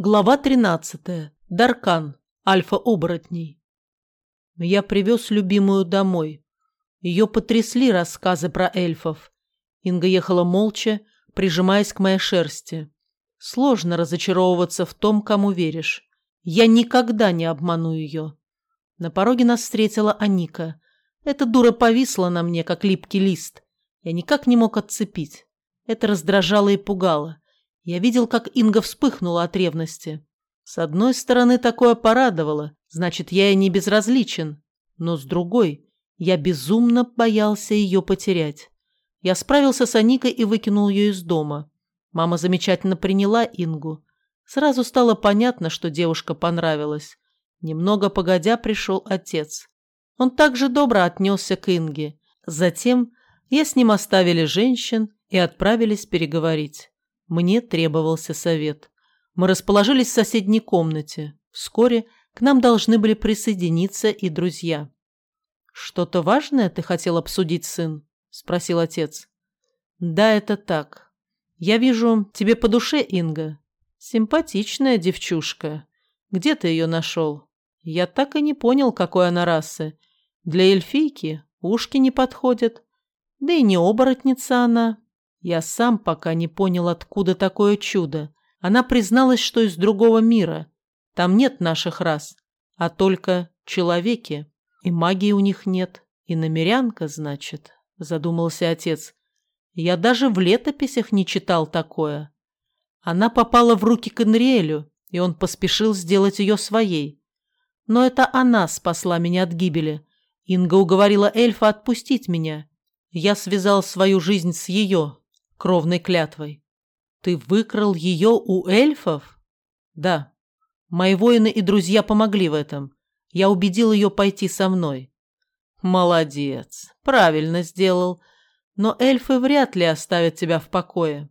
Глава 13. Даркан. Альфа-оборотней. Я привез любимую домой. Ее потрясли рассказы про эльфов. Инга ехала молча, прижимаясь к моей шерсти. Сложно разочаровываться в том, кому веришь. Я никогда не обману ее. На пороге нас встретила Аника. Эта дура повисла на мне, как липкий лист. Я никак не мог отцепить. Это раздражало и пугало. Я видел, как Инга вспыхнула от ревности. С одной стороны, такое порадовало, значит, я ей не безразличен. Но с другой, я безумно боялся ее потерять. Я справился с Аникой и выкинул ее из дома. Мама замечательно приняла Ингу. Сразу стало понятно, что девушка понравилась. Немного погодя пришел отец. Он также добро отнесся к Инге. Затем я с ним оставили женщин и отправились переговорить. Мне требовался совет. Мы расположились в соседней комнате. Вскоре к нам должны были присоединиться и друзья. «Что-то важное ты хотел обсудить, сын?» – спросил отец. «Да, это так. Я вижу, тебе по душе Инга. Симпатичная девчушка. Где ты ее нашел? Я так и не понял, какой она расы. Для эльфийки ушки не подходят. Да и не оборотница она. Я сам пока не понял, откуда такое чудо. Она призналась, что из другого мира. Там нет наших рас, а только человеки. И магии у них нет. И намерянка, значит, задумался отец. Я даже в летописях не читал такое. Она попала в руки к Энриэлю, и он поспешил сделать ее своей. Но это она спасла меня от гибели. Инга уговорила эльфа отпустить меня. Я связал свою жизнь с ее, кровной клятвой. Ты выкрал ее у эльфов? Да. Мои воины и друзья помогли в этом. Я убедил ее пойти со мной. Молодец. Правильно сделал. Но эльфы вряд ли оставят тебя в покое.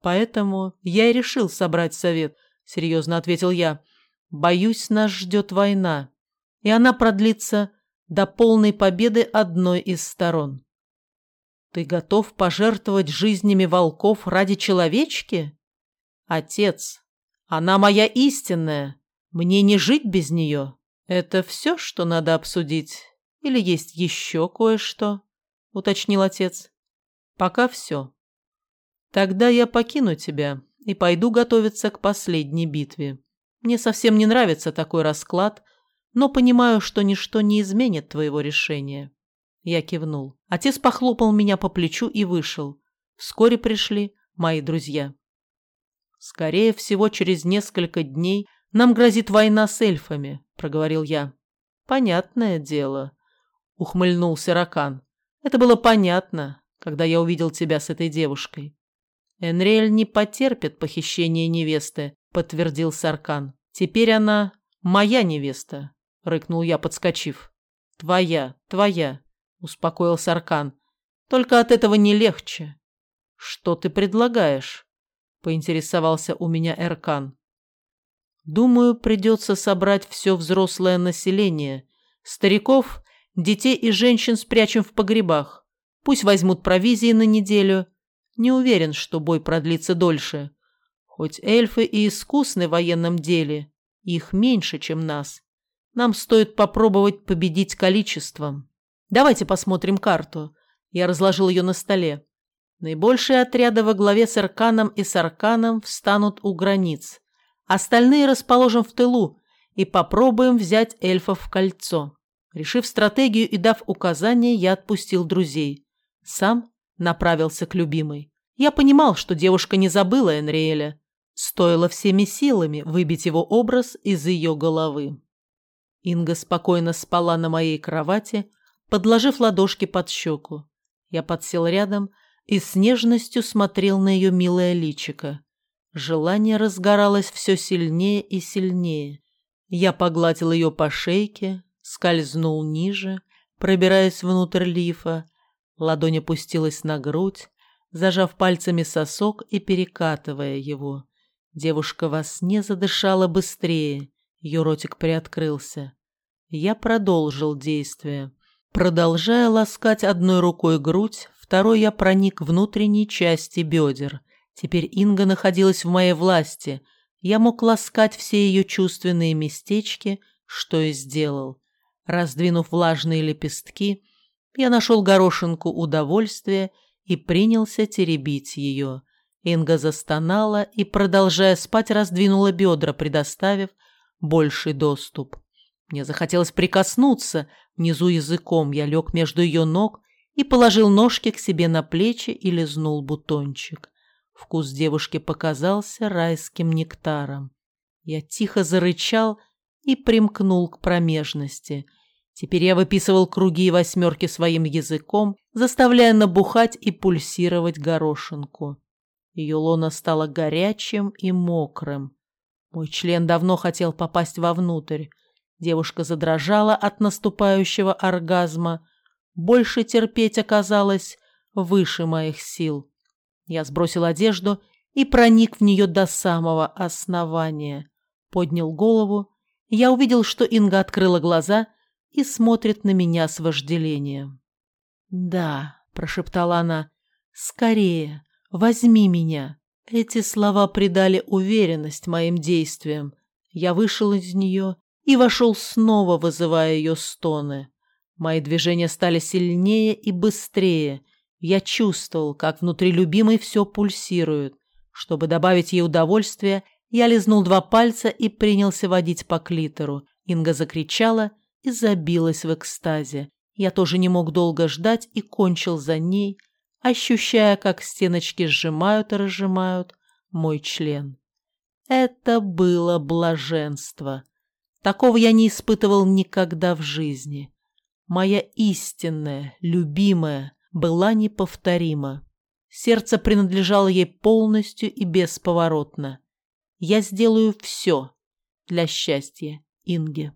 Поэтому я и решил собрать совет, серьезно ответил я. Боюсь, нас ждет война. И она продлится до полной победы одной из сторон. Ты готов пожертвовать жизнями волков ради человечки? Отец, она моя истинная. Мне не жить без нее. Это все, что надо обсудить? Или есть еще кое-что? Уточнил отец. Пока все. Тогда я покину тебя и пойду готовиться к последней битве. Мне совсем не нравится такой расклад, но понимаю, что ничто не изменит твоего решения. Я кивнул. Отец похлопал меня по плечу и вышел. Вскоре пришли мои друзья. «Скорее всего, через несколько дней нам грозит война с эльфами», — проговорил я. «Понятное дело», — ухмыльнулся Ракан. «Это было понятно, когда я увидел тебя с этой девушкой». «Энриэль не потерпит похищения невесты», — подтвердил Саркан. «Теперь она моя невеста», — рыкнул я, подскочив. «Твоя, твоя», успокоился Аркан. Только от этого не легче. Что ты предлагаешь? поинтересовался у меня Эркан. Думаю, придется собрать все взрослое население. Стариков, детей и женщин спрячем в погребах. Пусть возьмут провизии на неделю. Не уверен, что бой продлится дольше. Хоть эльфы и искусны в военном деле, их меньше, чем нас. Нам стоит попробовать победить количеством. Давайте посмотрим карту. Я разложил ее на столе. Наибольшие отряды во главе с Арканом и Сарканом встанут у границ. Остальные расположим в тылу и попробуем взять эльфов в кольцо. Решив стратегию и дав указания, я отпустил друзей. Сам направился к любимой. Я понимал, что девушка не забыла Энриэля. Стоило всеми силами выбить его образ из ее головы. Инга спокойно спала на моей кровати, подложив ладошки под щеку. Я подсел рядом и с нежностью смотрел на ее милое личико. Желание разгоралось все сильнее и сильнее. Я погладил ее по шейке, скользнул ниже, пробираясь внутрь лифа. Ладонь опустилась на грудь, зажав пальцами сосок и перекатывая его. Девушка во сне задышала быстрее, ее ротик приоткрылся. Я продолжил действие. Продолжая ласкать одной рукой грудь, второй я проник в внутренние части бедер. Теперь Инга находилась в моей власти. я мог ласкать все ее чувственные местечки, что и сделал. Раздвинув влажные лепестки, я нашел горошинку удовольствия и принялся теребить ее. Инга застонала и, продолжая спать, раздвинула бедра, предоставив больший доступ. Мне захотелось прикоснуться. Внизу языком я лег между ее ног и положил ножки к себе на плечи и лизнул бутончик. Вкус девушки показался райским нектаром. Я тихо зарычал и примкнул к промежности. Теперь я выписывал круги и восьмерки своим языком, заставляя набухать и пульсировать горошинку. Ее лона стала горячим и мокрым. Мой член давно хотел попасть вовнутрь. Девушка задрожала от наступающего оргазма. Больше терпеть оказалось выше моих сил. Я сбросил одежду и проник в нее до самого основания. Поднял голову. Я увидел, что Инга открыла глаза и смотрит на меня с вожделением. «Да», — прошептала она, — «скорее, возьми меня». Эти слова придали уверенность моим действиям. Я вышел из нее и вошел снова, вызывая ее стоны. Мои движения стали сильнее и быстрее — я чувствовал, как внутри любимой все пульсирует. Чтобы добавить ей удовольствие, я лизнул два пальца и принялся водить по клитору. Инга закричала и забилась в экстазе. Я тоже не мог долго ждать и кончил за ней, ощущая, как стеночки сжимают и разжимают мой член. Это было блаженство. Такого я не испытывал никогда в жизни. Моя истинная, любимая, была неповторима. Сердце принадлежало ей полностью и бесповоротно. Я сделаю все для счастья Инги.